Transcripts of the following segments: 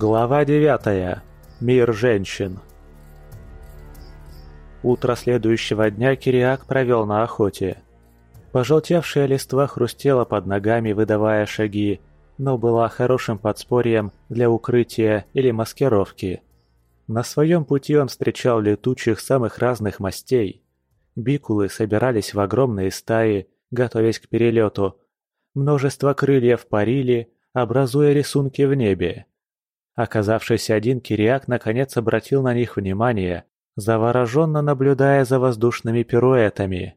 Глава 9. Мир женщин. Утро следующего дня Кириак провел на охоте. Пожелтевшая листва хрустела под ногами, выдавая шаги, но была хорошим подспорьем для укрытия или маскировки. На своем пути он встречал летучих самых разных мастей. Бикулы собирались в огромные стаи, готовясь к перелету. Множество крыльев парили, образуя рисунки в небе. Оказавшийся один Кириак наконец обратил на них внимание, завороженно наблюдая за воздушными пируэтами.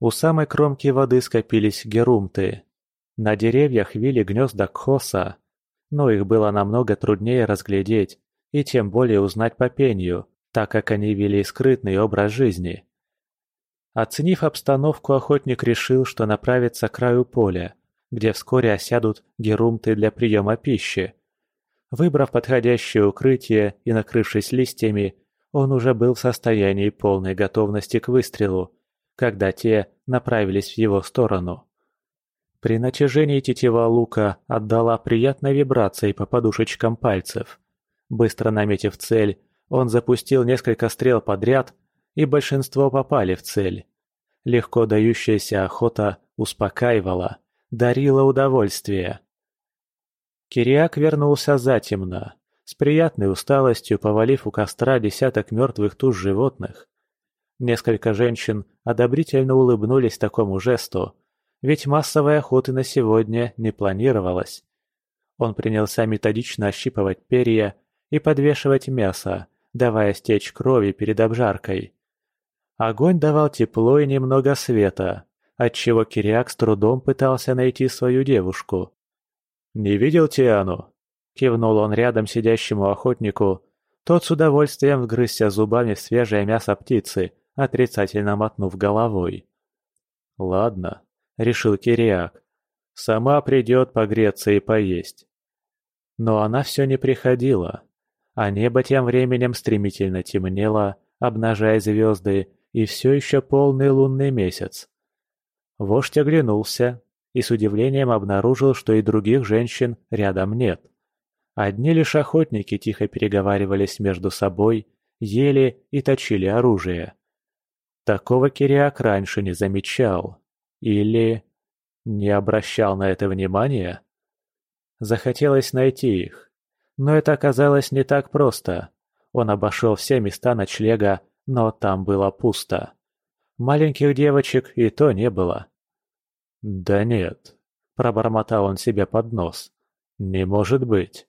У самой кромки воды скопились герумты. На деревьях вили гнезда кхоса, но их было намного труднее разглядеть и тем более узнать по пению, так как они вели скрытный образ жизни. Оценив обстановку, охотник решил, что направится к краю поля, где вскоре осядут герумты для приема пищи. Выбрав подходящее укрытие и накрывшись листьями, он уже был в состоянии полной готовности к выстрелу, когда те направились в его сторону. При натяжении тетива лука отдала приятной вибрацией по подушечкам пальцев. Быстро наметив цель, он запустил несколько стрел подряд, и большинство попали в цель. Легко дающаяся охота успокаивала, дарила удовольствие. Кириак вернулся затемно, с приятной усталостью повалив у костра десяток мертвых туш животных. Несколько женщин одобрительно улыбнулись такому жесту, ведь массовой охоты на сегодня не планировалось. Он принялся методично ощипывать перья и подвешивать мясо, давая стечь крови перед обжаркой. Огонь давал тепло и немного света, отчего Кириак с трудом пытался найти свою девушку. «Не видел Тиану?» — кивнул он рядом сидящему охотнику. Тот с удовольствием вгрызся зубами в свежее мясо птицы, отрицательно мотнув головой. «Ладно», — решил Кириак. «Сама придет погреться и поесть». Но она все не приходила, а небо тем временем стремительно темнело, обнажая звезды и все еще полный лунный месяц. Вождь оглянулся, и с удивлением обнаружил, что и других женщин рядом нет. Одни лишь охотники тихо переговаривались между собой, ели и точили оружие. Такого Кириак раньше не замечал. Или не обращал на это внимания? Захотелось найти их. Но это оказалось не так просто. Он обошел все места ночлега, но там было пусто. Маленьких девочек и то не было. «Да нет», – пробормотал он себе под нос. «Не может быть».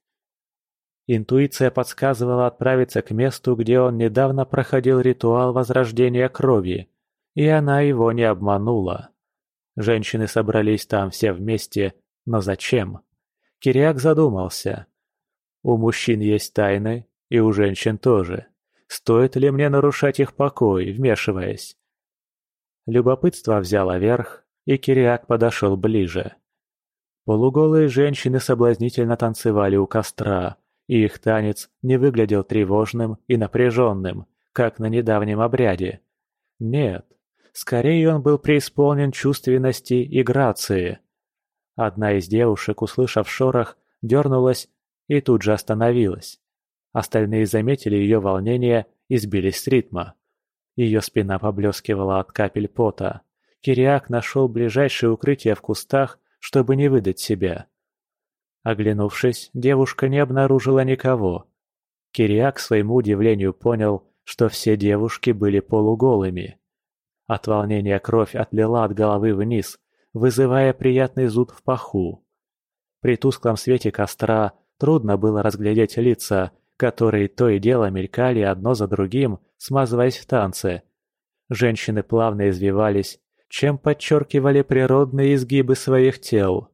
Интуиция подсказывала отправиться к месту, где он недавно проходил ритуал возрождения крови, и она его не обманула. Женщины собрались там все вместе, но зачем? Кириак задумался. У мужчин есть тайны, и у женщин тоже. Стоит ли мне нарушать их покой, вмешиваясь? Любопытство взяло верх, и Кириак подошел ближе. Полуголые женщины соблазнительно танцевали у костра, и их танец не выглядел тревожным и напряженным, как на недавнем обряде. Нет, скорее он был преисполнен чувственности и грации. Одна из девушек, услышав шорох, дернулась и тут же остановилась. Остальные заметили ее волнение и сбились с ритма. Ее спина поблескивала от капель пота. Кириак нашел ближайшее укрытие в кустах, чтобы не выдать себя. Оглянувшись, девушка не обнаружила никого. Кириак, к своему удивлению, понял, что все девушки были полуголыми. От волнения кровь отлила от головы вниз, вызывая приятный зуд в паху. При тусклом свете костра трудно было разглядеть лица, которые то и дело мелькали одно за другим, смазываясь в танце. Женщины плавно извивались, чем подчеркивали природные изгибы своих тел.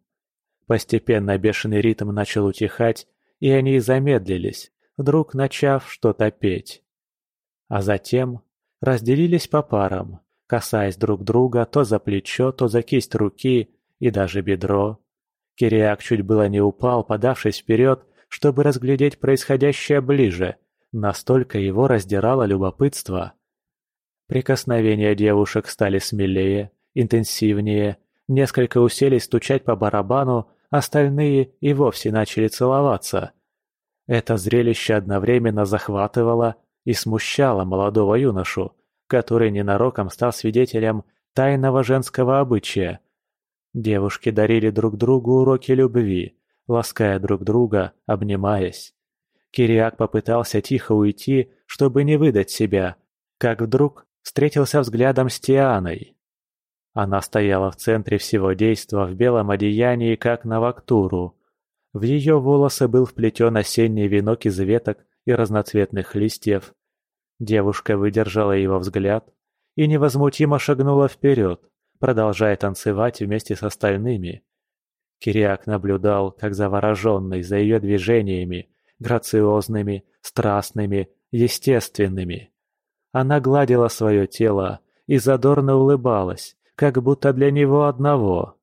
Постепенно бешеный ритм начал утихать, и они замедлились, вдруг начав что-то петь. А затем разделились по парам, касаясь друг друга то за плечо, то за кисть руки и даже бедро. Кириак чуть было не упал, подавшись вперед, чтобы разглядеть происходящее ближе, настолько его раздирало любопытство. Прикосновения девушек стали смелее, интенсивнее, несколько уселись стучать по барабану, остальные и вовсе начали целоваться. Это зрелище одновременно захватывало и смущало молодого юношу, который ненароком стал свидетелем тайного женского обычая. Девушки дарили друг другу уроки любви, лаская друг друга, обнимаясь. Кириак попытался тихо уйти, чтобы не выдать себя, как вдруг встретился взглядом с Тианой. Она стояла в центре всего действа в белом одеянии, как на вактуру. В ее волосы был вплетен осенний венок из веток и разноцветных листьев. Девушка выдержала его взгляд и невозмутимо шагнула вперед, продолжая танцевать вместе с остальными. Кириак наблюдал, как завороженный за ее движениями, грациозными, страстными, естественными. Она гладила свое тело и задорно улыбалась, как будто для него одного.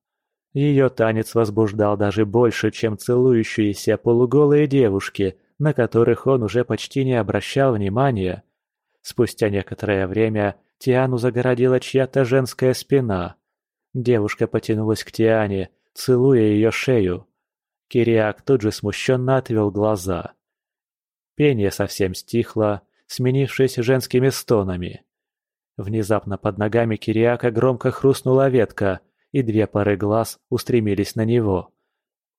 Ее танец возбуждал даже больше, чем целующиеся полуголые девушки, на которых он уже почти не обращал внимания. Спустя некоторое время Тиану загородила чья-то женская спина. Девушка потянулась к Тиане, целуя ее шею. Кириак тут же смущенно отвел глаза. Пение совсем стихло, сменившись женскими стонами. Внезапно под ногами Кириака громко хрустнула ветка, и две пары глаз устремились на него.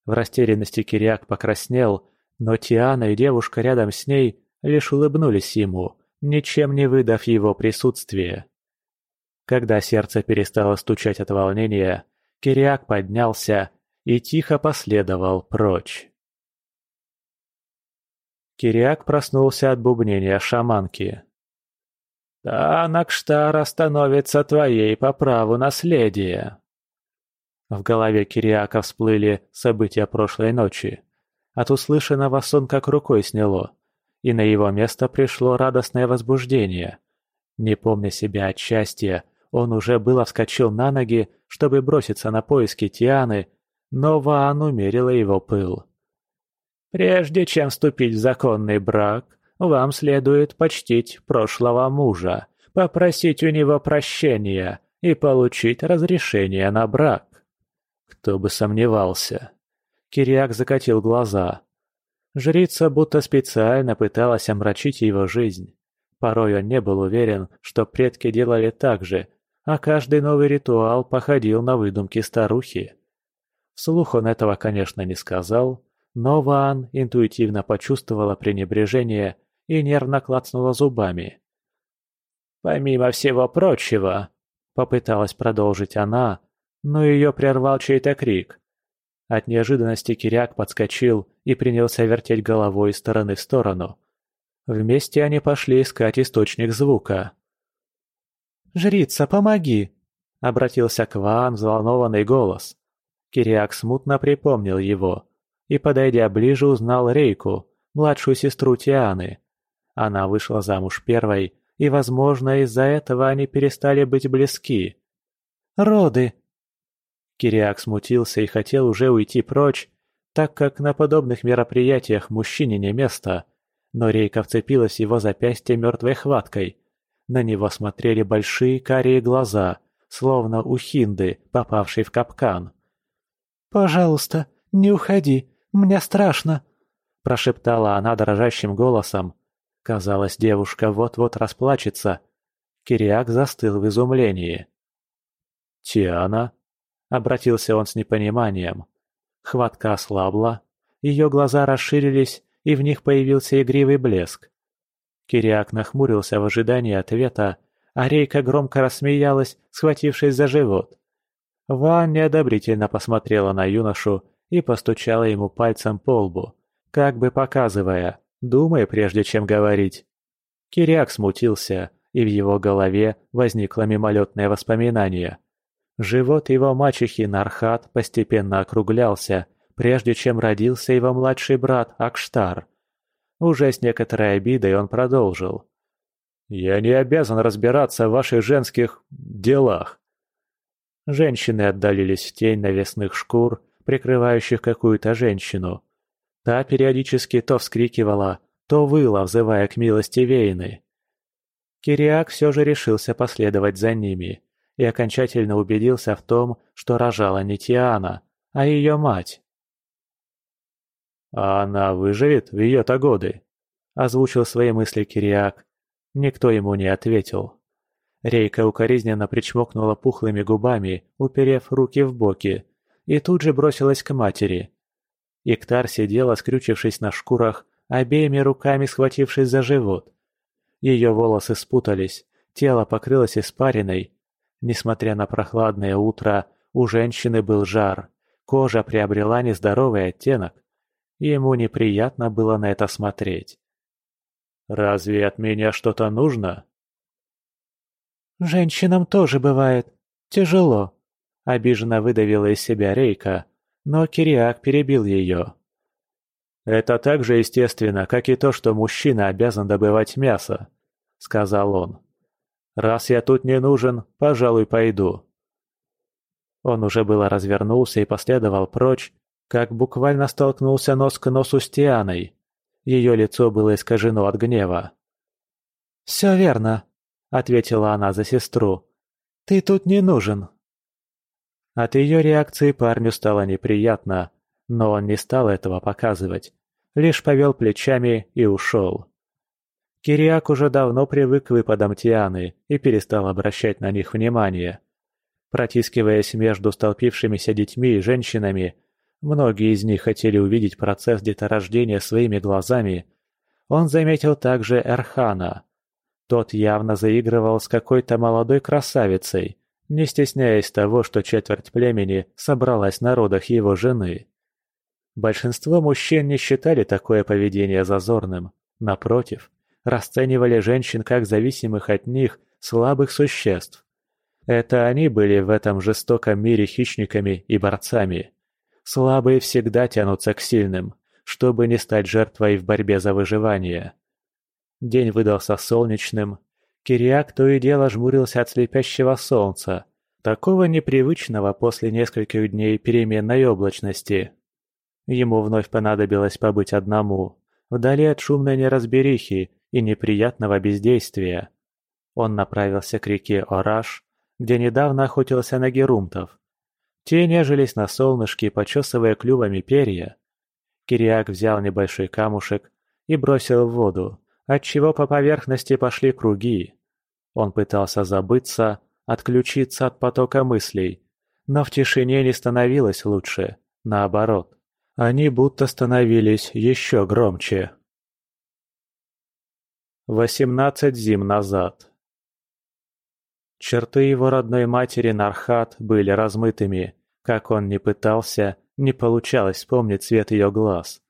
В растерянности Кириак покраснел, но Тиана и девушка рядом с ней лишь улыбнулись ему, ничем не выдав его присутствие. Когда сердце перестало стучать от волнения, Кириак поднялся и тихо последовал прочь. Кириак проснулся от бубнения шаманки. «Да, Накштара становится твоей по праву наследия». В голове Кириака всплыли события прошлой ночи. От услышанного сон как рукой сняло, и на его место пришло радостное возбуждение. Не помня себя от счастья, он уже было вскочил на ноги, чтобы броситься на поиски Тианы, но Ваан умерила его пыл. «Прежде чем вступить в законный брак, вам следует почтить прошлого мужа, попросить у него прощения и получить разрешение на брак». Кто бы сомневался. Кириак закатил глаза. Жрица будто специально пыталась омрачить его жизнь. Порой он не был уверен, что предки делали так же, а каждый новый ритуал походил на выдумки старухи. Вслух он этого, конечно, не сказал, но Ван интуитивно почувствовала пренебрежение и нервно клацнула зубами. «Помимо всего прочего», — попыталась продолжить она, но ее прервал чей-то крик. От неожиданности Киряк подскочил и принялся вертеть головой из стороны в сторону. Вместе они пошли искать источник звука. «Жрица, помоги!» — обратился к Ваан взволнованный голос. Кириак смутно припомнил его и, подойдя ближе, узнал Рейку, младшую сестру Тианы. Она вышла замуж первой, и, возможно, из-за этого они перестали быть близки. «Роды!» Кириак смутился и хотел уже уйти прочь, так как на подобных мероприятиях мужчине не место, но Рейка вцепилась его запястье мертвой хваткой на него смотрели большие карие глаза, словно у Хинды, попавшей в капкан. «Пожалуйста, не уходи, мне страшно!» – прошептала она дрожащим голосом. Казалось, девушка вот-вот расплачется. Кириак застыл в изумлении. «Тиана?» – обратился он с непониманием. Хватка ослабла, ее глаза расширились, и в них появился игривый блеск. Кириак нахмурился в ожидании ответа, а Рейка громко рассмеялась, схватившись за живот. Ван неодобрительно посмотрела на юношу и постучала ему пальцем по лбу, как бы показывая «думай, прежде чем говорить». Кириак смутился, и в его голове возникло мимолетное воспоминание. Живот его мачехи Нархат постепенно округлялся, прежде чем родился его младший брат Акштар. Уже с некоторой обидой он продолжил. «Я не обязан разбираться в ваших женских... делах». Женщины отдалились в тень навесных шкур, прикрывающих какую-то женщину. Та периодически то вскрикивала, то выла, взывая к милости Вейны. Кириак все же решился последовать за ними и окончательно убедился в том, что рожала не Тиана, а ее мать. «А она выживет в ее-то годы?» – озвучил свои мысли Кириак. Никто ему не ответил. Рейка укоризненно причмокнула пухлыми губами, уперев руки в боки, и тут же бросилась к матери. Иктар сидела, скрючившись на шкурах, обеими руками схватившись за живот. Ее волосы спутались, тело покрылось испариной. Несмотря на прохладное утро, у женщины был жар, кожа приобрела нездоровый оттенок. Ему неприятно было на это смотреть. «Разве от меня что-то нужно?» «Женщинам тоже бывает. Тяжело», — обиженно выдавила из себя Рейка, но Кириак перебил ее. «Это так же естественно, как и то, что мужчина обязан добывать мясо», — сказал он. «Раз я тут не нужен, пожалуй, пойду». Он уже было развернулся и последовал прочь, как буквально столкнулся нос к носу с Тианой. Ее лицо было искажено от гнева. «Все верно», — ответила она за сестру. «Ты тут не нужен». От ее реакции парню стало неприятно, но он не стал этого показывать, лишь повел плечами и ушел. Кириак уже давно привык к выпадам Тианы и перестал обращать на них внимание. Протискиваясь между столпившимися детьми и женщинами, многие из них хотели увидеть процесс деторождения своими глазами, он заметил также Эрхана. Тот явно заигрывал с какой-то молодой красавицей, не стесняясь того, что четверть племени собралась на родах его жены. Большинство мужчин не считали такое поведение зазорным. Напротив, расценивали женщин как зависимых от них слабых существ. Это они были в этом жестоком мире хищниками и борцами. Слабые всегда тянутся к сильным, чтобы не стать жертвой в борьбе за выживание. День выдался солнечным. Кириак то и дело жмурился от слепящего солнца, такого непривычного после нескольких дней переменной облачности. Ему вновь понадобилось побыть одному, вдали от шумной неразберихи и неприятного бездействия. Он направился к реке Ораш, где недавно охотился на герумтов. Те нежились на солнышке, почесывая клювами перья. Кириак взял небольшой камушек и бросил в воду, отчего по поверхности пошли круги. Он пытался забыться, отключиться от потока мыслей, но в тишине не становилось лучше, наоборот. Они будто становились еще громче. Восемнадцать зим назад. Черты его родной матери Нархат были размытыми. Как он ни пытался, не получалось вспомнить цвет ее глаз.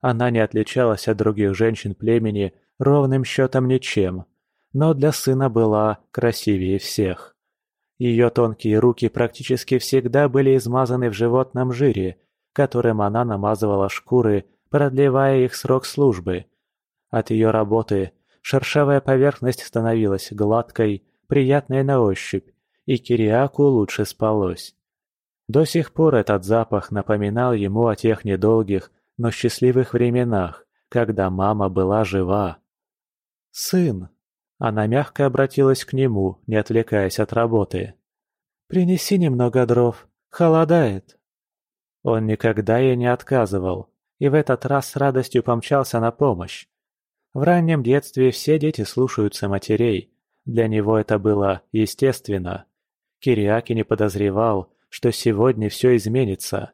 Она не отличалась от других женщин племени ровным счетом ничем, но для сына была красивее всех. Ее тонкие руки практически всегда были измазаны в животном жире, которым она намазывала шкуры, продлевая их срок службы. От ее работы шершавая поверхность становилась гладкой, приятной на ощупь, и Кириаку лучше спалось. До сих пор этот запах напоминал ему о тех недолгих, но счастливых временах, когда мама была жива. «Сын!» Она мягко обратилась к нему, не отвлекаясь от работы. «Принеси немного дров, холодает». Он никогда ей не отказывал, и в этот раз с радостью помчался на помощь. В раннем детстве все дети слушаются матерей, для него это было естественно. Кириаки не подозревал, что сегодня все изменится.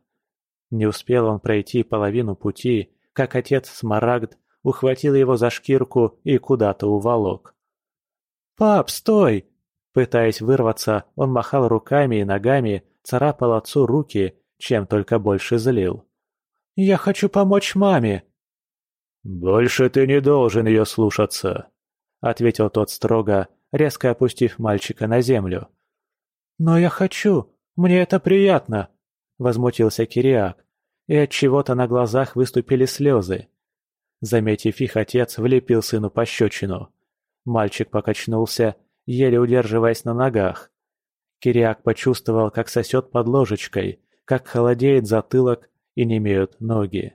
Не успел он пройти половину пути, как отец Смарагд ухватил его за шкирку и куда-то уволок. «Пап, стой!» Пытаясь вырваться, он махал руками и ногами, царапал отцу руки, чем только больше злил. «Я хочу помочь маме!» «Больше ты не должен ее слушаться», — ответил тот строго, резко опустив мальчика на землю. «Но я хочу, мне это приятно», — возмутился Кириак, и от чего то на глазах выступили слезы. Заметив их, отец влепил сыну пощечину. Мальчик покачнулся, еле удерживаясь на ногах. Кириак почувствовал, как сосет под ложечкой, как холодеет затылок и немеют ноги.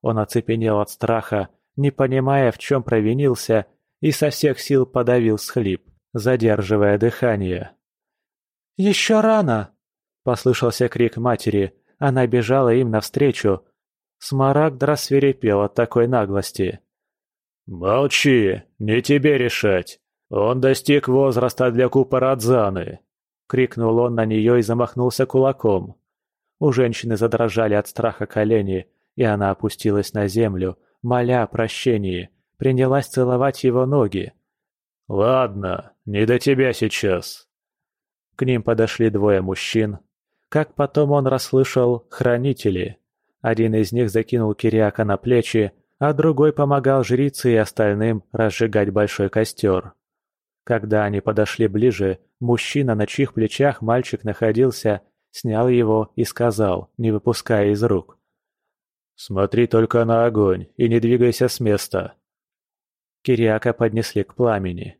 Он оцепенел от страха, не понимая, в чем провинился, и со всех сил подавил схлип задерживая дыхание. «Еще рано!» – послышался крик матери. Она бежала им навстречу. Смарагд рассверепел от такой наглости. «Молчи, не тебе решать. Он достиг возраста для Купарадзаны!» — крикнул он на нее и замахнулся кулаком. У женщины задрожали от страха колени, и она опустилась на землю, моля о прощении, принялась целовать его ноги. «Ладно, не до тебя сейчас». К ним подошли двое мужчин. Как потом он расслышал «хранители». Один из них закинул Кириака на плечи, а другой помогал жрице и остальным разжигать большой костер. Когда они подошли ближе, мужчина, на чьих плечах мальчик находился, снял его и сказал, не выпуская из рук. «Смотри только на огонь и не двигайся с места». Кириака поднесли к пламени.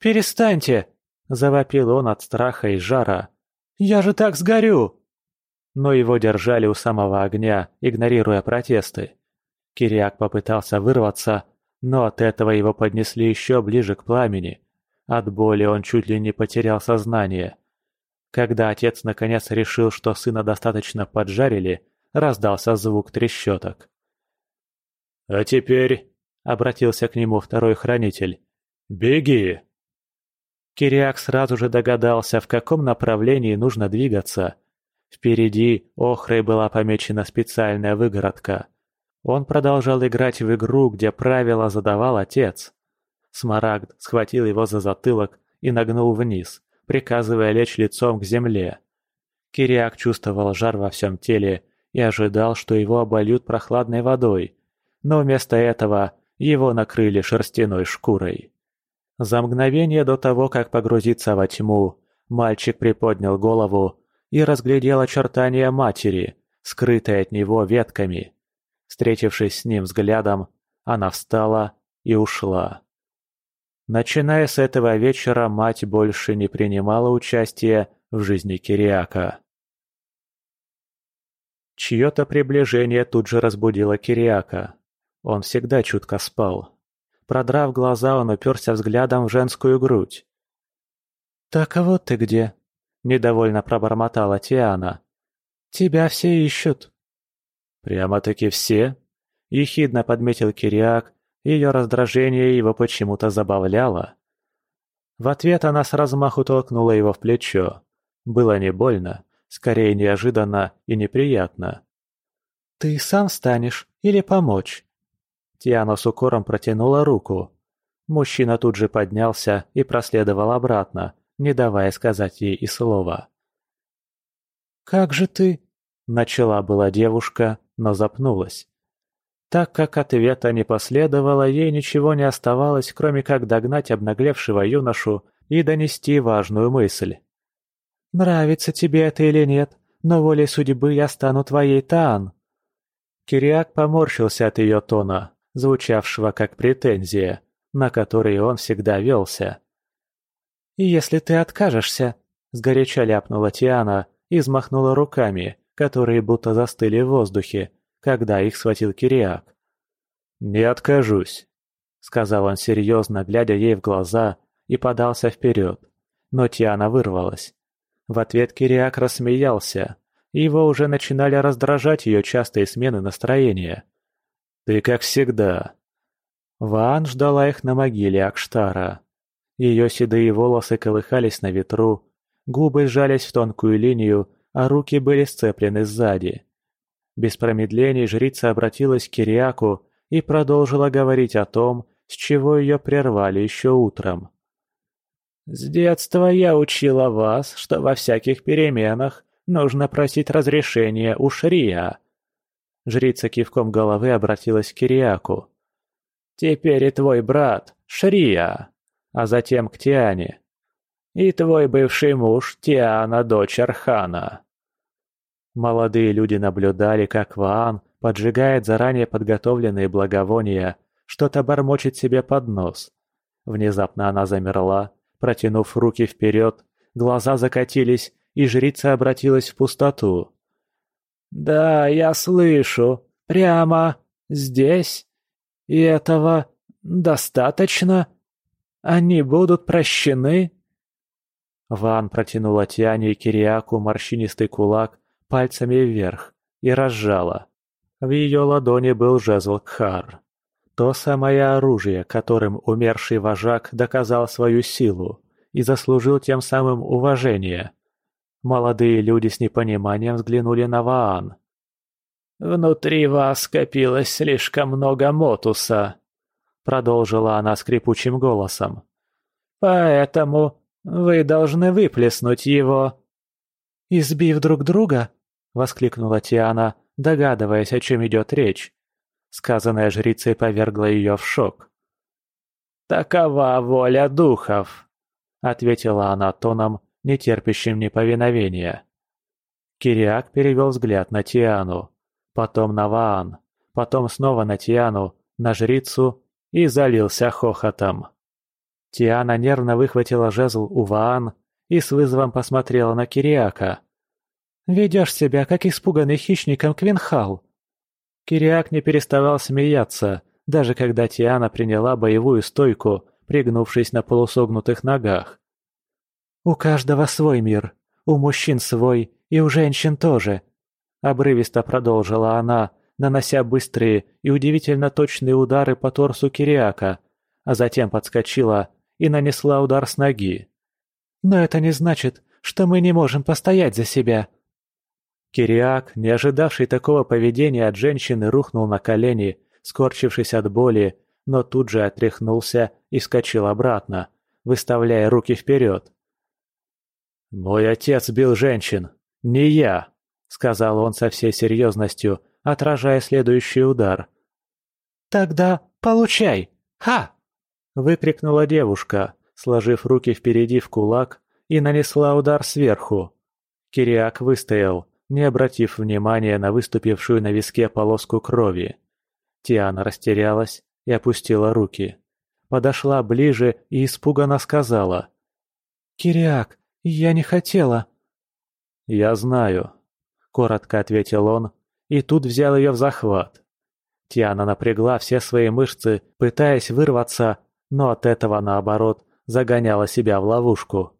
«Перестаньте!» – завопил он от страха и жара. «Я же так сгорю!» Но его держали у самого огня, игнорируя протесты. Кириак попытался вырваться, но от этого его поднесли еще ближе к пламени. От боли он чуть ли не потерял сознание. Когда отец наконец решил, что сына достаточно поджарили, раздался звук трещоток. «А теперь...» — обратился к нему второй хранитель. «Беги!» Кириак сразу же догадался, в каком направлении нужно двигаться. Впереди охрой была помечена специальная выгородка. Он продолжал играть в игру, где правила задавал отец. Смарагд схватил его за затылок и нагнул вниз приказывая лечь лицом к земле. Кириак чувствовал жар во всем теле и ожидал, что его обольют прохладной водой, но вместо этого его накрыли шерстяной шкурой. За мгновение до того, как погрузиться во тьму, мальчик приподнял голову и разглядел очертания матери, скрытой от него ветками. Встретившись с ним взглядом, она встала и ушла. Начиная с этого вечера мать больше не принимала участия в жизни Кириака. Чье-то приближение тут же разбудило Кириака. Он всегда чутко спал. Продрав глаза, он уперся взглядом в женскую грудь. «Так а вот ты где?» – недовольно пробормотала Тиана. «Тебя все ищут». «Прямо-таки все?» – ехидно подметил Кириак ее раздражение его почему-то забавляло. В ответ она с размаху толкнула его в плечо. Было не больно, скорее неожиданно и неприятно. «Ты сам встанешь или помочь?» Тиана с укором протянула руку. Мужчина тут же поднялся и проследовал обратно, не давая сказать ей и слова. «Как же ты?» – начала была девушка, но запнулась. Так как ответа не последовало, ей ничего не оставалось, кроме как догнать обнаглевшего юношу и донести важную мысль. «Нравится тебе это или нет, но волей судьбы я стану твоей Таан». Кириак поморщился от ее тона, звучавшего как претензия, на которые он всегда велся. «И если ты откажешься», — сгоряча ляпнула Тиана и взмахнула руками, которые будто застыли в воздухе, когда их схватил Кириак. «Не откажусь», — сказал он серьезно, глядя ей в глаза, и подался вперед. Но Тиана вырвалась. В ответ Кириак рассмеялся. Его уже начинали раздражать ее частые смены настроения. «Ты как всегда». Ван ждала их на могиле Акштара. Ее седые волосы колыхались на ветру, губы сжались в тонкую линию, а руки были сцеплены сзади. Без промедлений жрица обратилась к Кириаку и продолжила говорить о том, с чего ее прервали еще утром. «С детства я учила вас, что во всяких переменах нужно просить разрешения у Шрия». Жрица кивком головы обратилась к Кириаку. «Теперь и твой брат, Шрия, а затем к Тиане. И твой бывший муж, Тиана, дочь Архана». Молодые люди наблюдали, как Ваан поджигает заранее подготовленные благовония, что-то бормочет себе под нос. Внезапно она замерла, протянув руки вперед, глаза закатились, и жрица обратилась в пустоту. «Да, я слышу. Прямо здесь. И этого достаточно? Они будут прощены?» Ван протянула Тиане и Кириаку морщинистый кулак, пальцами вверх и разжала. В ее ладони был жезл Кхар. То самое оружие, которым умерший вожак доказал свою силу и заслужил тем самым уважение. Молодые люди с непониманием взглянули на Ваан. «Внутри вас скопилось слишком много мотуса», — продолжила она скрипучим голосом. «Поэтому вы должны выплеснуть его». «Избив друг друга?» — воскликнула Тиана, догадываясь, о чем идет речь. Сказанное жрицей повергло ее в шок. «Такова воля духов», — ответила она тоном, нетерпящим неповиновения. Кириак перевел взгляд на Тиану, потом на Ваан, потом снова на Тиану, на жрицу и залился хохотом. Тиана нервно выхватила жезл у Ваан и с вызовом посмотрела на Кириака. «Ведешь себя, как испуганный хищником Квинхал!» Кириак не переставал смеяться, даже когда Тиана приняла боевую стойку, пригнувшись на полусогнутых ногах. «У каждого свой мир, у мужчин свой и у женщин тоже», — обрывисто продолжила она, нанося быстрые и удивительно точные удары по торсу Кириака, а затем подскочила и нанесла удар с ноги. «Но это не значит, что мы не можем постоять за себя», Кириак, не ожидавший такого поведения от женщины, рухнул на колени, скорчившись от боли, но тут же отряхнулся и вскочил обратно, выставляя руки вперед. «Мой отец бил женщин, не я», — сказал он со всей серьезностью, отражая следующий удар. «Тогда получай! Ха!» — выкрикнула девушка, сложив руки впереди в кулак и нанесла удар сверху. Кириак выстоял, не обратив внимания на выступившую на виске полоску крови. Тиана растерялась и опустила руки. Подошла ближе и испуганно сказала. «Кириак, я не хотела». «Я знаю», — коротко ответил он, и тут взял ее в захват. Тиана напрягла все свои мышцы, пытаясь вырваться, но от этого, наоборот, загоняла себя в ловушку.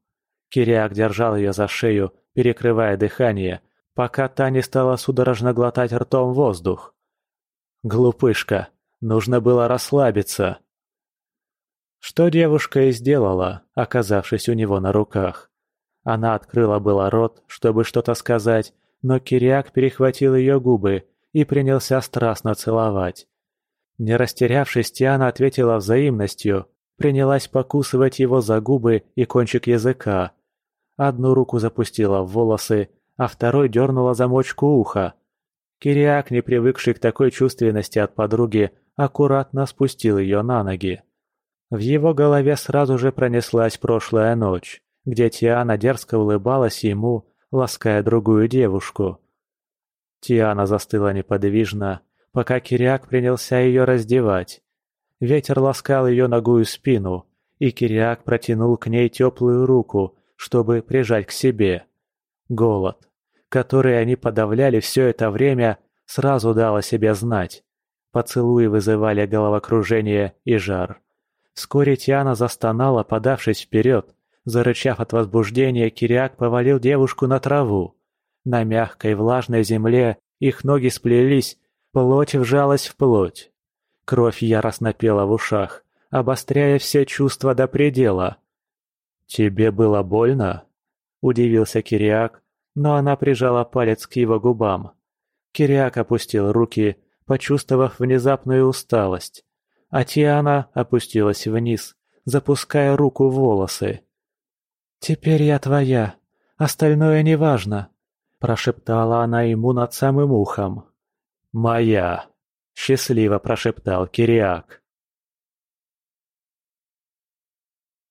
Кириак держал ее за шею, перекрывая дыхание, пока та не стала судорожно глотать ртом воздух. Глупышка, нужно было расслабиться. Что девушка и сделала, оказавшись у него на руках. Она открыла было рот, чтобы что-то сказать, но Кириак перехватил ее губы и принялся страстно целовать. Не растерявшись, Тиана ответила взаимностью, принялась покусывать его за губы и кончик языка. Одну руку запустила в волосы, а второй дернула замочку уха. Кириак, не привыкший к такой чувственности от подруги, аккуратно спустил ее на ноги. В его голове сразу же пронеслась прошлая ночь, где Тиана дерзко улыбалась ему, лаская другую девушку. Тиана застыла неподвижно, пока Кириак принялся ее раздевать. Ветер ласкал ее ногую спину, и Кириак протянул к ней теплую руку, чтобы прижать к себе. Голод, который они подавляли все это время, сразу дал о себе знать. Поцелуи вызывали головокружение и жар. Вскоре Тиана застонала, подавшись вперед. Зарычав от возбуждения, Кириак повалил девушку на траву. На мягкой влажной земле их ноги сплелись, плоть вжалась в плоть. Кровь яростно пела в ушах, обостряя все чувства до предела. «Тебе было больно?» – удивился Кириак, но она прижала палец к его губам. Кириак опустил руки, почувствовав внезапную усталость, а Тиана опустилась вниз, запуская руку в волосы. «Теперь я твоя, остальное неважно», – прошептала она ему над самым ухом. «Моя!» – счастливо прошептал Кириак.